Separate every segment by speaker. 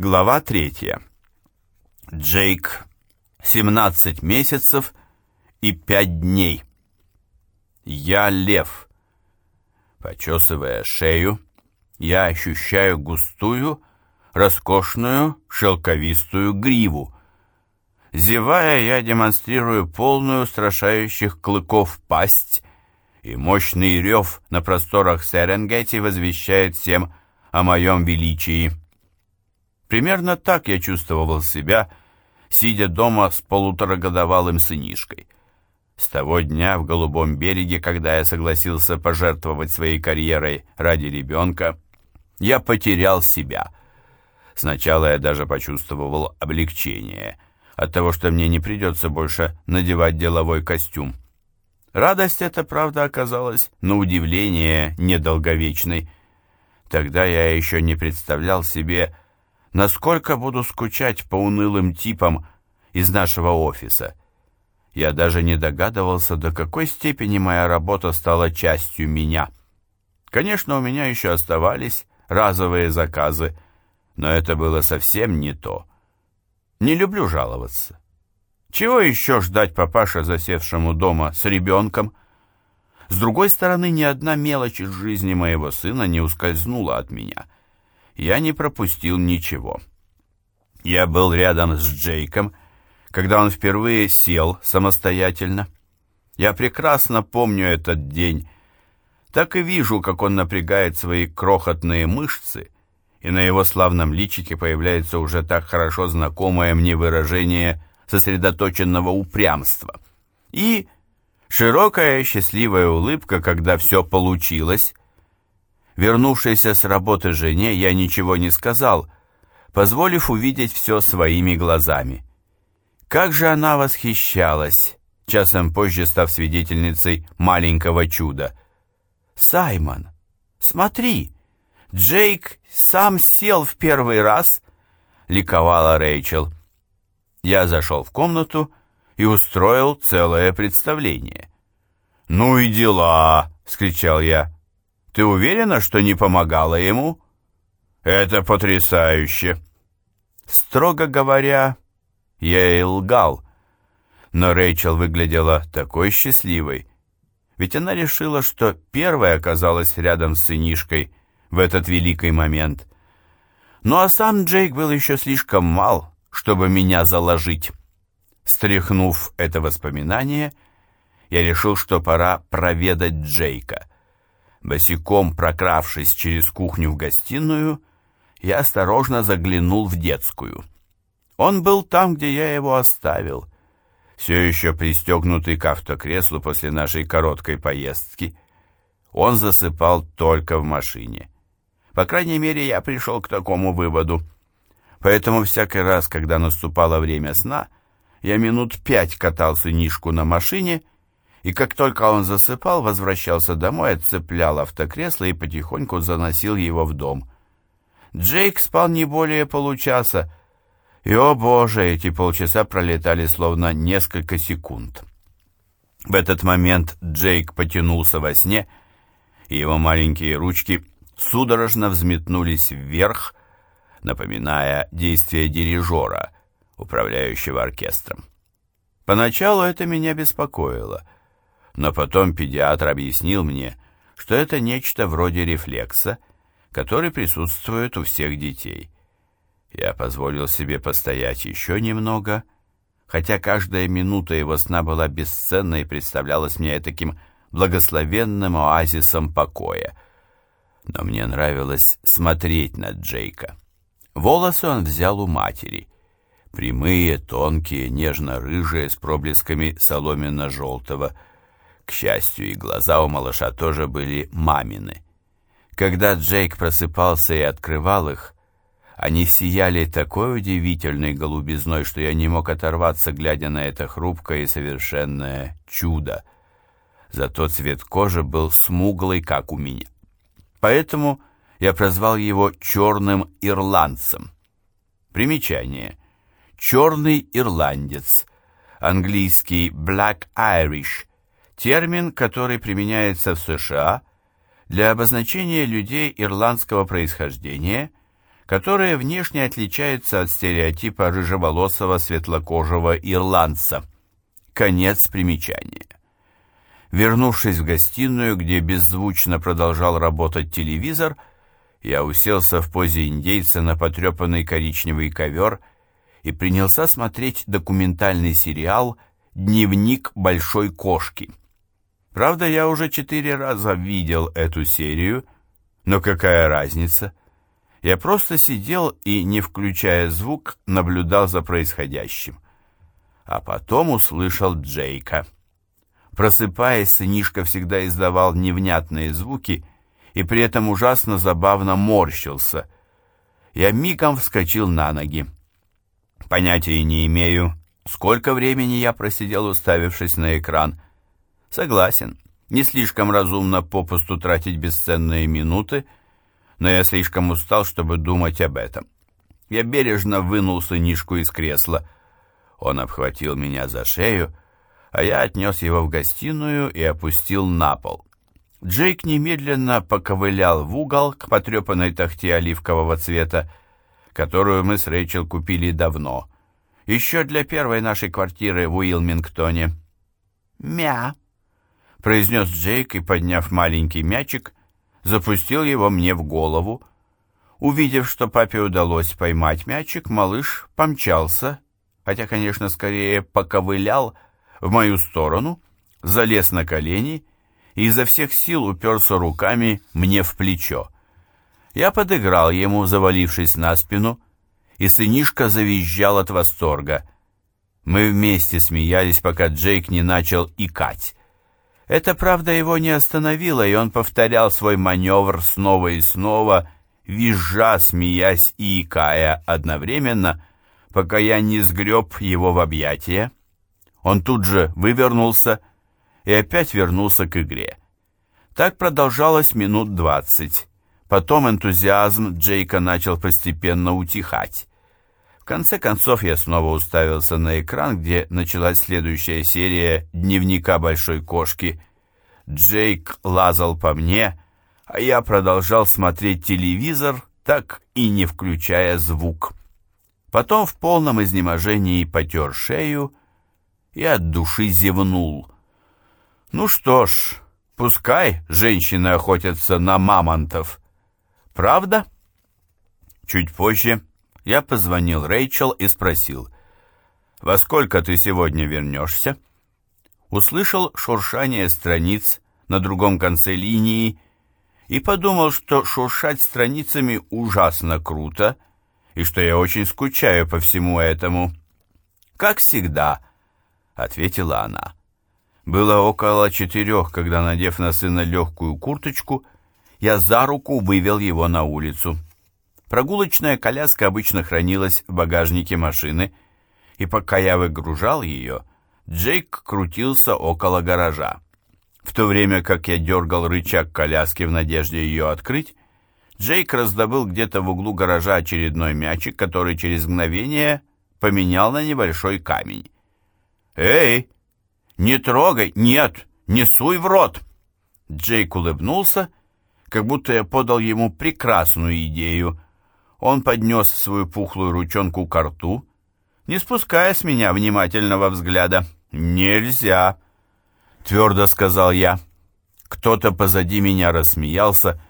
Speaker 1: Глава третья. Джейк, 17 месяцев и 5 дней. Я лев. Почесывая шею, я ощущаю густую, роскошную, шелковистую гриву. Зевая, я демонстрирую полную устрашающих клыков пасть, и мощный рев на просторах Серенгети возвещает всем о моем величии. Примерно так я чувствовал себя, сидя дома с полуторагодовалым сынишкой. С того дня в Голубом береге, когда я согласился пожертвовать своей карьерой ради ребенка, я потерял себя. Сначала я даже почувствовал облегчение от того, что мне не придется больше надевать деловой костюм. Радость эта, правда, оказалась, на удивление, недолговечной. Тогда я еще не представлял себе, насколько буду скучать по унылым типам из нашего офиса. Я даже не догадывался, до какой степени моя работа стала частью меня. Конечно, у меня еще оставались разовые заказы, но это было совсем не то. Не люблю жаловаться. Чего еще ждать папаша, засевшему дома с ребенком? С другой стороны, ни одна мелочь из жизни моего сына не ускользнула от меня — я не пропустил ничего. Я был рядом с Джейком, когда он впервые сел самостоятельно. Я прекрасно помню этот день. Так и вижу, как он напрягает свои крохотные мышцы, и на его славном личике появляется уже так хорошо знакомое мне выражение сосредоточенного упрямства. И широкая счастливая улыбка, когда все получилось, Вернувшейся с работы жене я ничего не сказал, позволив увидеть все своими глазами. Как же она восхищалась, часом позже став свидетельницей маленького чуда. «Саймон, смотри, Джейк сам сел в первый раз», — ликовала Рэйчел. Я зашел в комнату и устроил целое представление. «Ну и дела!» — скричал я. Ты уверена, что не помогала ему? Это потрясающе. Строго говоря, я и лгал. Но Рэйчел выглядела такой счастливой. Ведь она решила, что первая оказалась рядом с сынишкой в этот великий момент. Ну а сам Джейк был еще слишком мал, чтобы меня заложить. Стряхнув это воспоминание, я решил, что пора проведать Джейка — Босиком прокравшись через кухню в гостиную, я осторожно заглянул в детскую. Он был там, где я его оставил, все еще пристегнутый к автокреслу после нашей короткой поездки. Он засыпал только в машине. По крайней мере, я пришел к такому выводу. Поэтому всякий раз, когда наступало время сна, я минут пять катал сынишку на машине и как только он засыпал, возвращался домой, отцеплял автокресло и потихоньку заносил его в дом. Джейк спал не более получаса, и, о боже, эти полчаса пролетали словно несколько секунд. В этот момент Джейк потянулся во сне, и его маленькие ручки судорожно взметнулись вверх, напоминая действие дирижера, управляющего оркестром. Поначалу это меня беспокоило — но потом педиатр объяснил мне, что это нечто вроде рефлекса, который присутствует у всех детей. Я позволил себе постоять еще немного, хотя каждая минута его сна была бесценна и представлялась мне таким благословенным оазисом покоя. Но мне нравилось смотреть на Джейка. Волосы он взял у матери. Прямые, тонкие, нежно-рыжие, с проблесками соломенно-желтого – к счастью, и глаза у малыша тоже были мамины. Когда Джейк просыпался и открывал их, они сияли такой удивительной голубизной, что я не мог оторваться, глядя на это хрупкое и совершенное чудо. Зато цвет кожи был смуглый, как у меня. Поэтому я прозвал его «черным ирландцем». Примечание. «Черный ирландец», английский «black Irish», термин, который применяется в США для обозначения людей ирландского происхождения, которые внешне отличаются от стереотипа рыжеволосого светлокожего ирландца. Конец примечания. Вернувшись в гостиную, где беззвучно продолжал работать телевизор, я уселся в позе индейца на потрепанный коричневый ковер и принялся смотреть документальный сериал «Дневник большой кошки». Правда, я уже четыре раза видел эту серию, но какая разница? Я просто сидел и, не включая звук, наблюдал за происходящим. А потом услышал Джейка. Просыпаясь, сынишка всегда издавал невнятные звуки и при этом ужасно забавно морщился. Я мигом вскочил на ноги. Понятия не имею, сколько времени я просидел, уставившись на экран. Согласен, не слишком разумно попусту тратить бесценные минуты, но я слишком устал, чтобы думать об этом. Я бережно вынул сынишку из кресла. Он обхватил меня за шею, а я отнес его в гостиную и опустил на пол. Джейк немедленно поковылял в угол к потрепанной тахте оливкового цвета, которую мы с Рэйчел купили давно, еще для первой нашей квартиры в Уилмингтоне. «Мя!» — произнес Джейк и, подняв маленький мячик, запустил его мне в голову. Увидев, что папе удалось поймать мячик, малыш помчался, хотя, конечно, скорее поковылял в мою сторону, залез на колени и изо всех сил уперся руками мне в плечо. Я подыграл ему, завалившись на спину, и сынишка завизжал от восторга. Мы вместе смеялись, пока Джейк не начал икать. Это, правда, его не остановило, и он повторял свой маневр снова и снова, визжа, смеясь и икая одновременно, пока я не сгреб его в объятия. Он тут же вывернулся и опять вернулся к игре. Так продолжалось минут двадцать. Потом энтузиазм Джейка начал постепенно утихать. Конце концов я снова уставился на экран, где началась следующая серия «Дневника большой кошки». Джейк лазал по мне, а я продолжал смотреть телевизор, так и не включая звук. Потом в полном изнеможении потер шею и от души зевнул. Ну что ж, пускай женщины охотятся на мамонтов. Правда? Чуть позже я позвонил Рэйчел и спросил, «Во сколько ты сегодня вернешься?» Услышал шуршание страниц на другом конце линии и подумал, что шуршать страницами ужасно круто и что я очень скучаю по всему этому. «Как всегда», — ответила она. Было около четырех, когда, надев на сына легкую курточку, я за руку вывел его на улицу. Прогулочная коляска обычно хранилась в багажнике машины, и пока я выгружал ее, Джейк крутился около гаража. В то время как я дергал рычаг коляски в надежде ее открыть, Джейк раздобыл где-то в углу гаража очередной мячик, который через мгновение поменял на небольшой камень. «Эй, не трогай! Нет, не суй в рот!» Джейк улыбнулся, как будто я подал ему прекрасную идею, он поднес свою пухлую ручонку к рту, не спуская с меня внимательного взгляда. «Нельзя!» — твердо сказал я. Кто-то позади меня рассмеялся,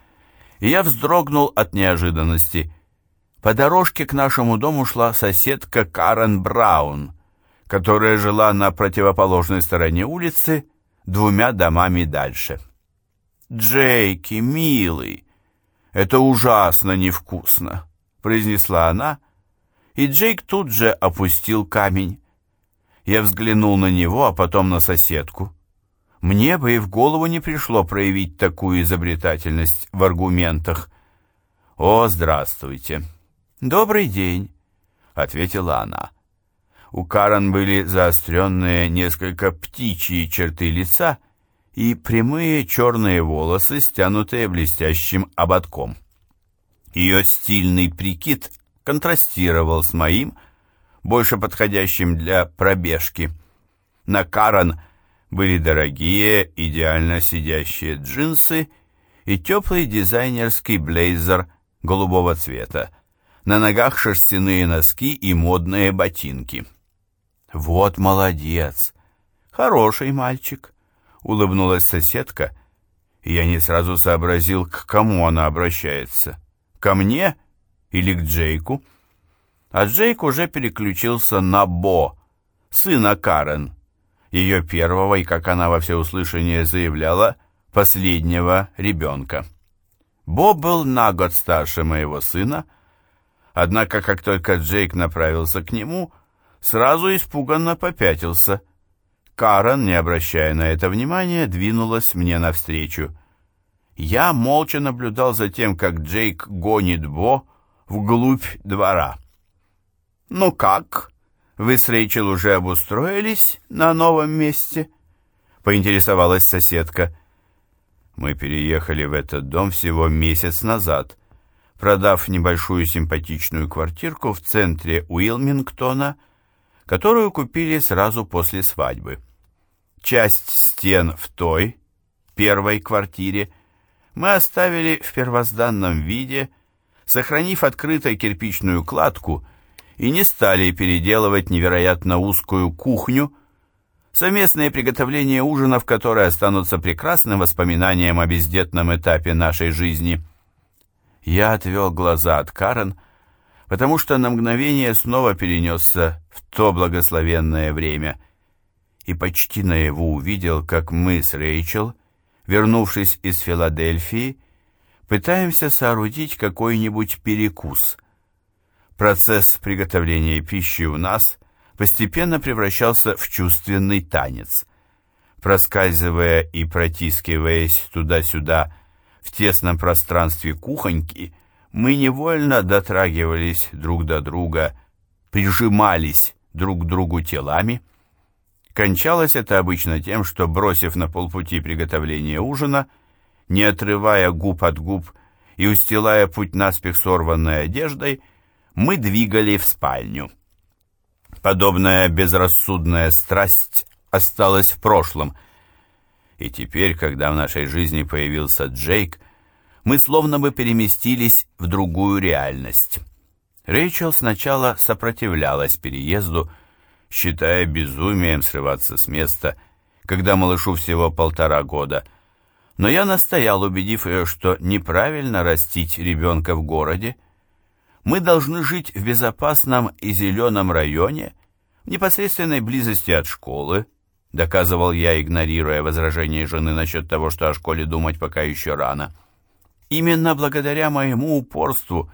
Speaker 1: и я вздрогнул от неожиданности. По дорожке к нашему дому шла соседка Карен Браун, которая жила на противоположной стороне улицы, двумя домами дальше. «Джейки, милый, это ужасно невкусно!» Произнесла она, и Джейк тут же опустил камень. Я взглянул на него, а потом на соседку. Мне бы и в голову не пришло проявить такую изобретательность в аргументах. «О, здравствуйте!» «Добрый день!» — ответила она. У Карен были заостренные несколько птичьи черты лица и прямые черные волосы, стянутые блестящим ободком. Ее стильный прикид контрастировал с моим, больше подходящим для пробежки. На Карен были дорогие, идеально сидящие джинсы и теплый дизайнерский блейзер голубого цвета, на ногах шерстяные носки и модные ботинки. «Вот молодец! Хороший мальчик!» — улыбнулась соседка, и я не сразу сообразил, к кому она обращается. «Ко мне или к Джейку?» А Джейк уже переключился на Бо, сына Карен, ее первого и, как она во всеуслышание заявляла, последнего ребенка. Бо был на год старше моего сына, однако, как только Джейк направился к нему, сразу испуганно попятился. Карен, не обращая на это внимания, двинулась мне навстречу. Я молча наблюдал за тем, как Джейк гонит Бо вглубь двора. «Ну как? Вы с Рэйчел уже обустроились на новом месте?» — поинтересовалась соседка. Мы переехали в этот дом всего месяц назад, продав небольшую симпатичную квартирку в центре Уилмингтона, которую купили сразу после свадьбы. Часть стен в той, первой квартире, мы оставили в первозданном виде, сохранив открытой кирпичную кладку и не стали переделывать невероятно узкую кухню, Совместные приготовления ужинов, которые останутся прекрасным воспоминанием о бездетном этапе нашей жизни. Я отвел глаза от Карен, потому что на мгновение снова перенесся в то благословенное время и почти наяву увидел, как мы с Рэйчел, вернувшись из Филадельфии, пытаемся соорудить какой-нибудь перекус. Процесс приготовления пищи у нас постепенно превращался в чувственный танец. Проскальзывая и протискиваясь туда-сюда в тесном пространстве кухоньки, мы невольно дотрагивались друг до друга, прижимались друг к другу телами. Кончалось это обычно тем, что, бросив на полпути приготовление ужина, не отрывая губ от губ и устилая путь наспех сорванной одеждой, мы двигали в спальню. Подобная безрассудная страсть осталась в прошлом. И теперь, когда в нашей жизни появился Джейк, мы словно бы переместились в другую реальность. Рэйчел сначала сопротивлялась переезду, считая безумием срываться с места, когда малышу всего полтора года. Но я настоял, убедив ее, что неправильно растить ребенка в городе, мы должны жить в безопасном и зеленом районе, в непосредственной близости от школы, доказывал я, игнорируя возражение жены насчет того, что о школе думать пока еще рано. Именно благодаря моему упорству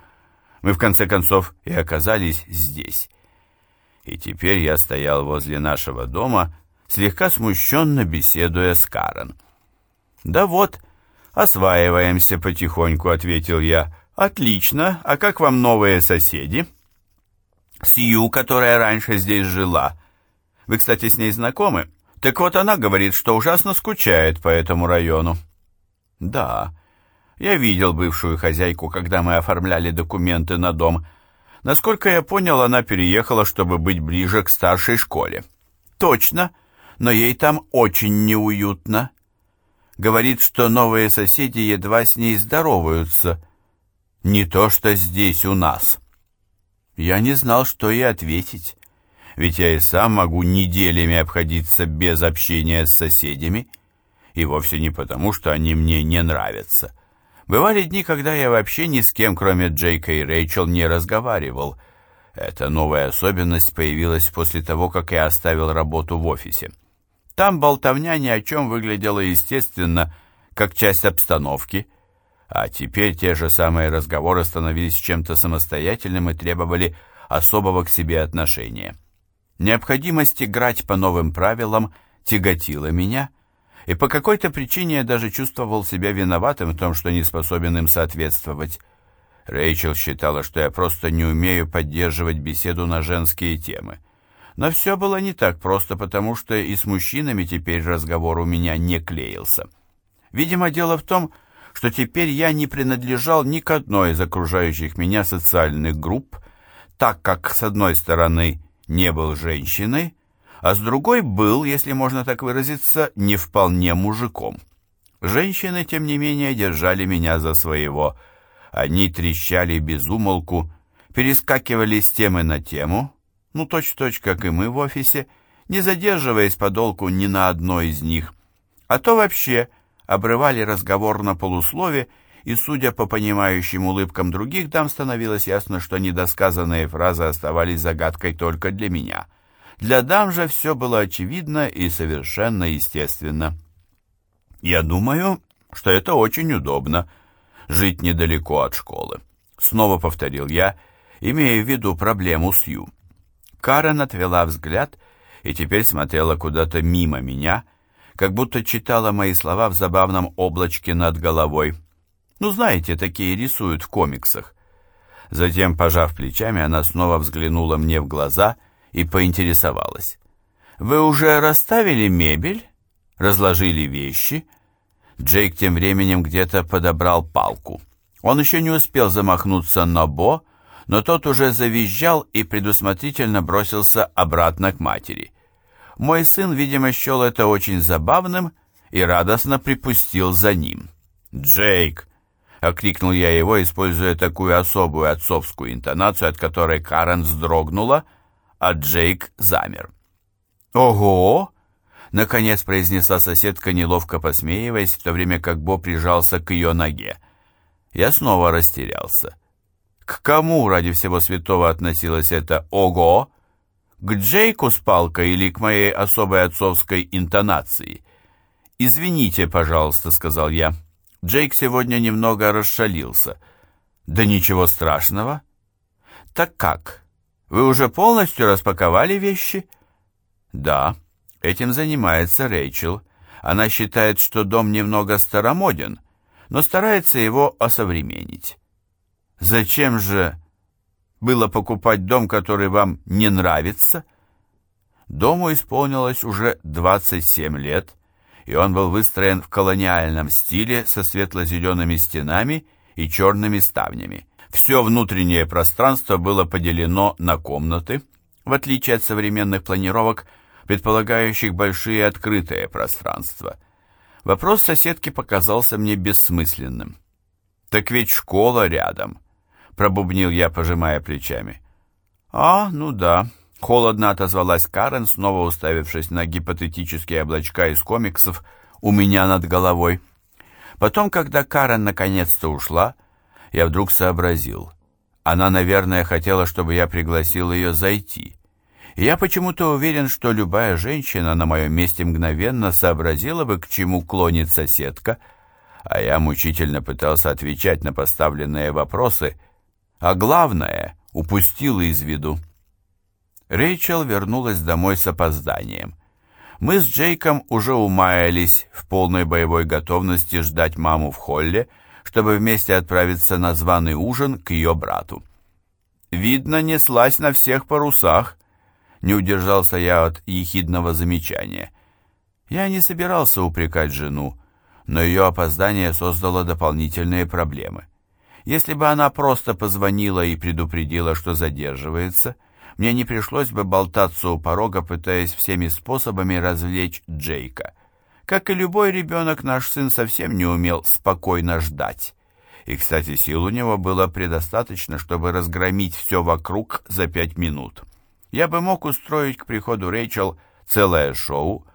Speaker 1: мы в конце концов и оказались здесь. И теперь я стоял возле нашего дома, слегка смущенно беседуя с Карен. «Да вот, осваиваемся потихоньку», — ответил я, — «Отлично. А как вам новые соседи?» «Сью, которая раньше здесь жила. Вы, кстати, с ней знакомы? Так вот она говорит, что ужасно скучает по этому району». «Да, я видел бывшую хозяйку, когда мы оформляли документы на дом. Насколько я понял, она переехала, чтобы быть ближе к старшей школе». «Точно, но ей там очень неуютно». Говорит, что новые соседи едва с ней здороваются – не то что здесь у нас. Я не знал, что и ответить, ведь я и сам могу неделями обходиться без общения с соседями, и вовсе не потому, что они мне не нравятся. Бывали дни, когда я вообще ни с кем, кроме Джейка и Рэйчел, не разговаривал. Эта новая особенность появилась после того, как я оставил работу в офисе. Там болтовня ни о чем выглядела естественно, как часть обстановки, а теперь те же самые разговоры становились чем-то самостоятельным и требовали особого к себе отношения. Необходимость играть по новым правилам тяготила меня, и по какой-то причине я даже чувствовал себя виноватым в том, что не способен им соответствовать. Рэйчел считала, что я просто не умею поддерживать беседу на женские темы. Но все было не так просто, потому что и с мужчинами теперь разговор у меня не клеился. Видимо, дело в том, что теперь я не принадлежал ни к одной из окружающих меня социальных групп, так как, с одной стороны, не был женщиной, а с другой был, если можно так выразиться, не вполне мужиком. Женщины, тем не менее, держали меня за своего. Они трещали без умолку, перескакивали с темы на тему, ну точь-в-точь, как и мы в офисе, не задерживаясь подолгу ни на одной из них, а то вообще обрывали разговор на полуслове, и, судя по понимающим улыбкам других дам, становилось ясно, что недосказанные фразы оставались загадкой только для меня. Для дам же все было очевидно и совершенно естественно. Я думаю, что это очень удобно, жить недалеко от школы. Снова повторил я, имея в виду проблему с Ю. Карен отвела взгляд и теперь смотрела куда-то мимо меня, как будто читала мои слова в забавном облачке над головой. Ну, знаете, такие рисуют в комиксах. Затем, пожав плечами, она снова взглянула мне в глаза и поинтересовалась. «Вы уже расставили мебель? Разложили вещи?» Джейк тем временем где-то подобрал палку. Он еще не успел замахнуться на Бо, но тот уже завизжал и предусмотрительно бросился обратно к матери. Мой сын, видимо, счел это очень забавным и радостно припустил за ним. «Джейк!» — окликнул я его, используя такую особую отцовскую интонацию, от которой Карен вздрогнула, а Джейк замер. «Ого!» — наконец произнесла соседка, неловко посмеиваясь, в то время как Бо прижался к ее ноге. Я снова растерялся. К кому ради всего святого относилось это «ого»? К Джейку с палкой или к моей особой отцовской интонации? «Извините, пожалуйста», — сказал я. Джейк сегодня немного расшалился. «Да ничего страшного». «Так как? Вы уже полностью распаковали вещи?» «Да, этим занимается Рэйчел. Она считает, что дом немного старомоден, но старается его осовременить». «Зачем же было покупать дом, который вам не нравится? Дому исполнилось уже 27 лет, и он был выстроен в колониальном стиле со светло-зелеными стенами и черными ставнями. Все внутреннее пространство было поделено на комнаты, в отличие от современных планировок, предполагающих большие открытые пространства. Вопрос соседки показался мне бессмысленным. Так ведь школа рядом пробубнил я, пожимая плечами. «А, ну да», — холодно отозвалась Карен, снова уставившись на гипотетические облачка из комиксов у меня над головой. Потом, когда Карен наконец-то ушла, я вдруг сообразил. Она, наверное, хотела, чтобы я пригласил ее зайти. И я почему-то уверен, что любая женщина на моем месте мгновенно сообразила бы, к чему клонит соседка, а я мучительно пытался отвечать на поставленные вопросы — а главное, упустила из виду. Рэйчел вернулась домой с опозданием. Мы с Джейком уже умаялись в полной боевой готовности ждать маму в холле, чтобы вместе отправиться на званый ужин к ее брату. «Видно, неслась на всех парусах», — не удержался я от ехидного замечания. Я не собирался упрекать жену, но ее опоздание создало дополнительные проблемы. Если бы она просто позвонила и предупредила, что задерживается, мне не пришлось бы болтаться у порога, пытаясь всеми способами развлечь Джейка. Как и любой ребенок, наш сын совсем не умел спокойно ждать. И, кстати, сил у него было предостаточно, чтобы разгромить все вокруг за пять минут. Я бы мог устроить к приходу Рэйчел целое шоу,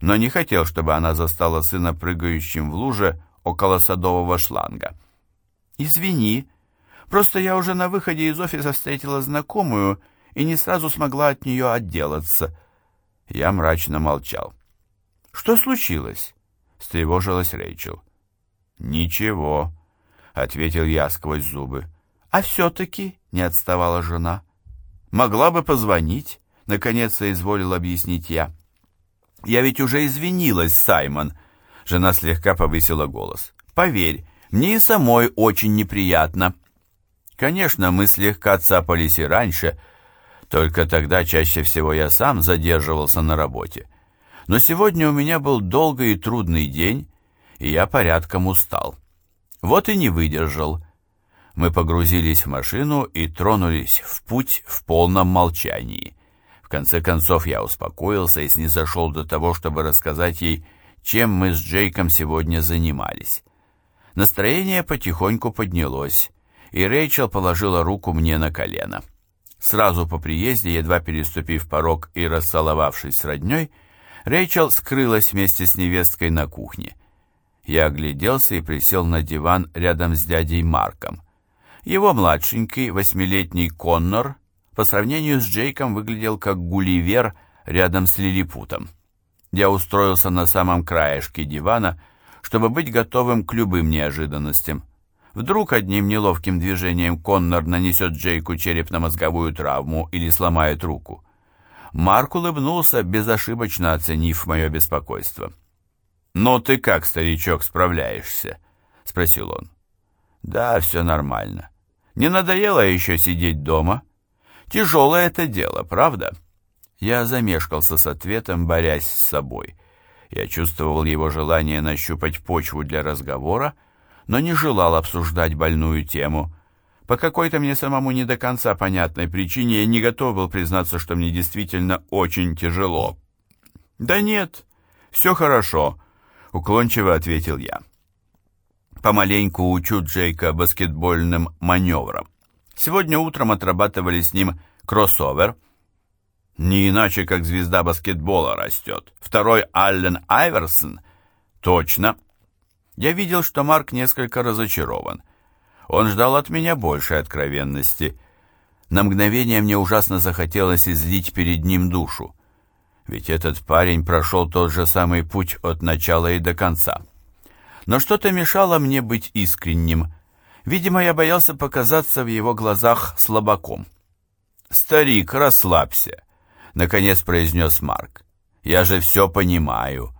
Speaker 1: но не хотел, чтобы она застала сына прыгающим в луже около садового шланга. «Извини, просто я уже на выходе из офиса встретила знакомую и не сразу смогла от нее отделаться». Я мрачно молчал. «Что случилось?» — встревожилась Рэйчел. «Ничего», — ответил я сквозь зубы. «А все-таки», — не отставала жена. «Могла бы позвонить», — наконец соизволил объяснить я. «Я ведь уже извинилась, Саймон», — жена слегка повысила голос. «Поверь, мне и самой очень неприятно. Конечно, мы слегка цапались и раньше, только тогда чаще всего я сам задерживался на работе. Но сегодня у меня был долгий и трудный день, и я порядком устал. Вот и не выдержал. Мы погрузились в машину и тронулись в путь в полном молчании. В конце концов я успокоился и снизошел до того, чтобы рассказать ей, чем мы с Джейком сегодня занимались. Настроение потихоньку поднялось, и Рэйчел положила руку мне на колено. Сразу по приезде, едва переступив порог и расцеловавшись с родней, Рэйчел скрылась вместе с невесткой на кухне. Я огляделся и присел на диван рядом с дядей Марком. Его младшенький, восьмилетний Коннор, по сравнению с Джейком, выглядел как Гулливер рядом с Лилипутом. Я устроился на самом краешке дивана, чтобы быть готовым к любым неожиданностям. Вдруг одним неловким движением Коннор нанесет Джейку черепно-мозговую травму или сломает руку. Марк улыбнулся, безошибочно оценив мое беспокойство. «Ну ты как, старичок, справляешься?» — спросил он. «Да, все нормально. Не надоело еще сидеть дома? Тяжелое это дело, правда?» Я замешкался с ответом, борясь с собой. Я чувствовал его желание нащупать почву для разговора, но не желал обсуждать больную тему. По какой-то мне самому не до конца понятной причине я не готов был признаться, что мне действительно очень тяжело. «Да нет, все хорошо», — уклончиво ответил я. Помаленьку учу Джейка баскетбольным маневрам. Сегодня утром отрабатывали с ним кроссовер. Не иначе, как звезда баскетбола растет. Второй Аллен Айверсон. Точно. Я видел, что Марк несколько разочарован. Он ждал от меня большей откровенности. На мгновение мне ужасно захотелось излить перед ним душу. Ведь этот парень прошел тот же самый путь от начала и до конца. Но что-то мешало мне быть искренним. Видимо, я боялся показаться в его глазах слабаком. «Старик, расслабься», — наконец произнес Марк. «Я же все понимаю.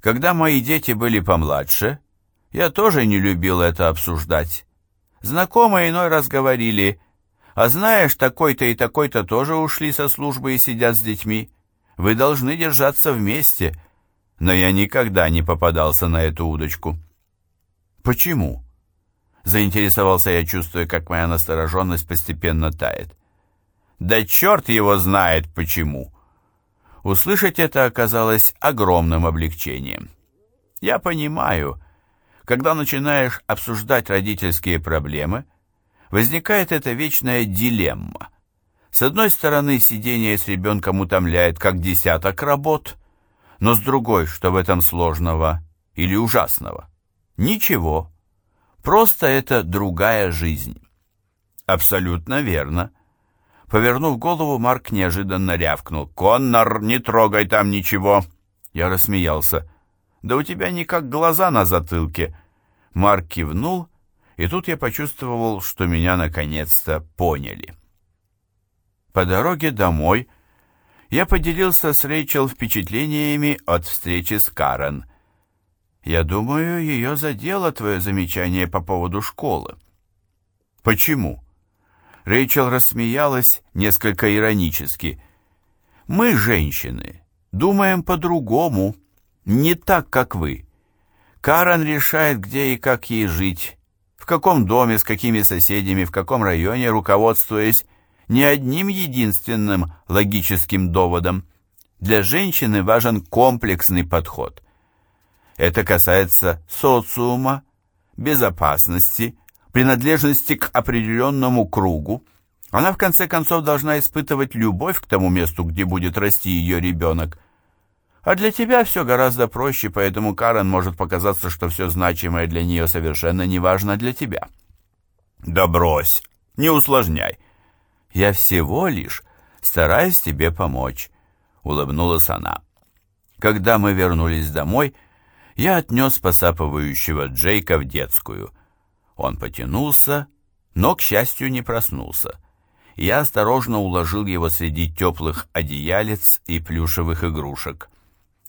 Speaker 1: Когда мои дети были помладше, я тоже не любил это обсуждать. Знакомые иной раз говорили, а знаешь, такой-то и такой-то тоже ушли со службы и сидят с детьми. Вы должны держаться вместе. Но я никогда не попадался на эту удочку. Почему? Заинтересовался я, чувствуя, как моя настороженность постепенно тает. Да черт его знает почему. Услышать это оказалось огромным облегчением. Я понимаю, когда начинаешь обсуждать родительские проблемы, возникает эта вечная дилемма. С одной стороны, сидение с ребенком утомляет как десяток работ, но с другой, что в этом сложного или ужасного? Ничего. Просто это другая жизнь. Абсолютно верно. Повернув голову, Марк неожиданно рявкнул. «Коннор, не трогай там ничего!» Я рассмеялся. Да у тебя не как глаза на затылке. Марк кивнул, и тут я почувствовал, что меня наконец-то поняли. По дороге домой я поделился с Рэйчел впечатлениями от встречи с Карен. Я думаю, ее задело твое замечание по поводу школы. Почему? Рэйчел рассмеялась несколько иронически. Мы, женщины, думаем по-другому не так, как вы. Карен решает, где и как ей жить, в каком доме, с какими соседями, в каком районе, руководствуясь не одним единственным логическим доводом. Для женщины важен комплексный подход. Это касается социума, безопасности, принадлежности к определенному кругу. Она в конце концов должна испытывать любовь к тому месту, где будет расти ее ребенок. А для тебя все гораздо проще, поэтому Карен может показаться, что все значимое для нее совершенно не важно для тебя. Да брось, не усложняй. Я всего лишь стараюсь тебе помочь, улыбнулась она. Когда мы вернулись домой, я отнес посапывающего Джейка в детскую. Он потянулся, но, к счастью, не проснулся. Я осторожно уложил его среди теплых одеялец и плюшевых игрушек.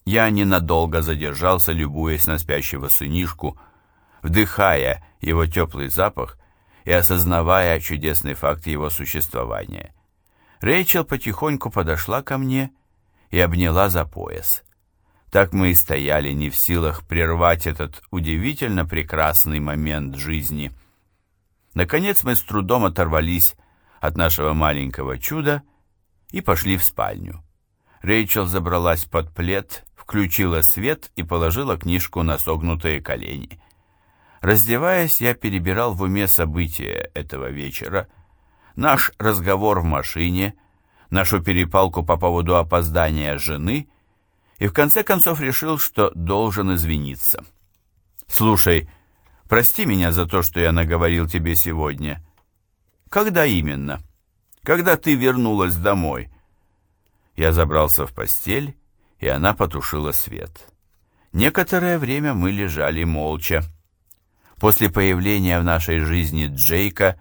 Speaker 1: Я ненадолго задержался, любуясь на спящего сынишку, вдыхая его теплый запах и осознавая чудесный факт его существования. Рэйчел потихоньку подошла ко мне и обняла за пояс. Так мы и стояли, не в силах прервать этот удивительно прекрасный момент жизни. Наконец мы с трудом оторвались от нашего маленького чуда и пошли в спальню. Рэйчел забралась под плед включила свет и положила книжку на согнутые колени. Раздеваясь, я перебирал в уме события этого вечера, наш разговор в машине, нашу перепалку по поводу опоздания жены и в конце концов решил, что должен извиниться. «Слушай, прости меня за то, что я наговорил тебе сегодня. Когда именно? Когда ты вернулась домой?» Я забрался в постель, и она потушила свет. Некоторое время мы лежали молча. После появления в нашей жизни Джейка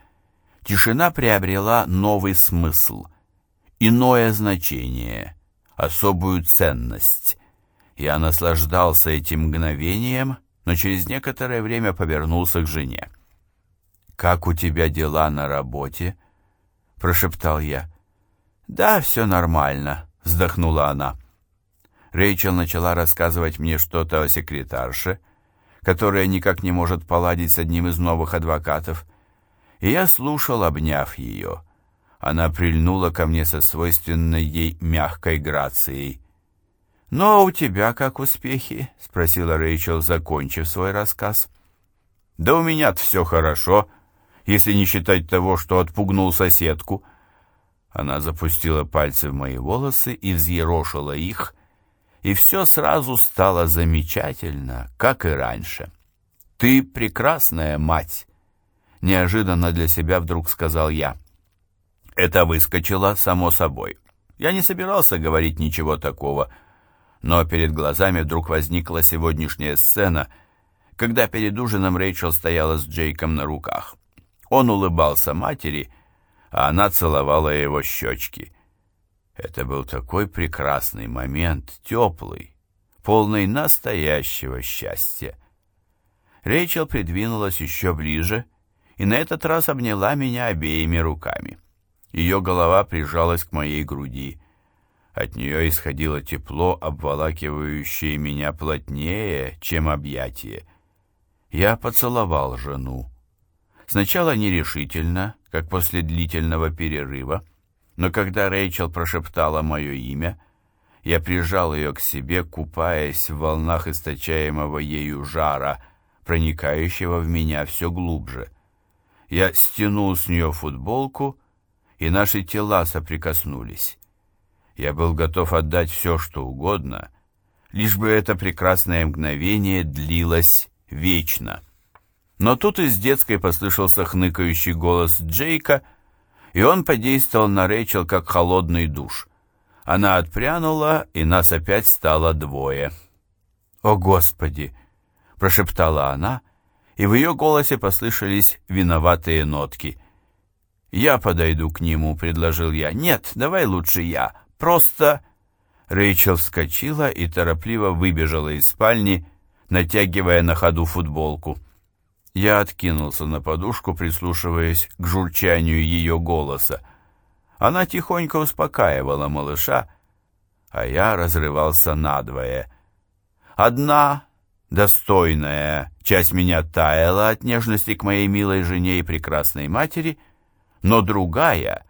Speaker 1: тишина приобрела новый смысл, иное значение, особую ценность. Я наслаждался этим мгновением, но через некоторое время повернулся к жене. «Как у тебя дела на работе?» — прошептал я. «Да, все нормально», — вздохнула она. Рэйчел начала рассказывать мне что-то о секретарше, которая никак не может поладить с одним из новых адвокатов. И я слушал, обняв ее. Она прильнула ко мне со свойственной ей мягкой грацией. «Ну, а у тебя как успехи?» — спросила Рэйчел, закончив свой рассказ. «Да у меня-то все хорошо, если не считать того, что отпугнул соседку». Она запустила пальцы в мои волосы и взъерошила их, и все сразу стало замечательно, как и раньше. «Ты прекрасная мать!» — неожиданно для себя вдруг сказал я. Это выскочило само собой. Я не собирался говорить ничего такого, но перед глазами вдруг возникла сегодняшняя сцена, когда перед ужином Рэйчел стояла с Джейком на руках. Он улыбался матери, а она целовала его щечки — это был такой прекрасный момент, теплый, полный настоящего счастья. Рэйчел придвинулась еще ближе и на этот раз обняла меня обеими руками. Ее голова прижалась к моей груди. От нее исходило тепло, обволакивающее меня плотнее, чем объятие. Я поцеловал жену. Сначала нерешительно, как после длительного перерыва, но когда Рэйчел прошептала мое имя, я прижал ее к себе, купаясь в волнах источаемого ею жара, проникающего в меня все глубже. Я стянул с нее футболку, и наши тела соприкоснулись. Я был готов отдать все, что угодно, лишь бы это прекрасное мгновение длилось вечно. Но тут из детской послышался хныкающий голос Джейка — и он подействовал на Рэйчел как холодный душ. Она отпрянула, и нас опять стало двое. «О, Господи!» — прошептала она, и в ее голосе послышались виноватые нотки. «Я подойду к нему», — предложил я. «Нет, давай лучше я. Просто...» Рэйчел вскочила и торопливо выбежала из спальни, натягивая на ходу футболку. Я откинулся на подушку, прислушиваясь к журчанию ее голоса. Она тихонько успокаивала малыша, а я разрывался надвое. Одна, достойная, часть меня таяла от нежности к моей милой жене и прекрасной матери, но другая,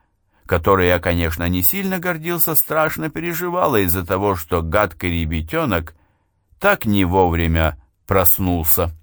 Speaker 1: которой я, конечно, не сильно гордился, страшно переживала из-за того, что гадкий ребятенок так не вовремя проснулся.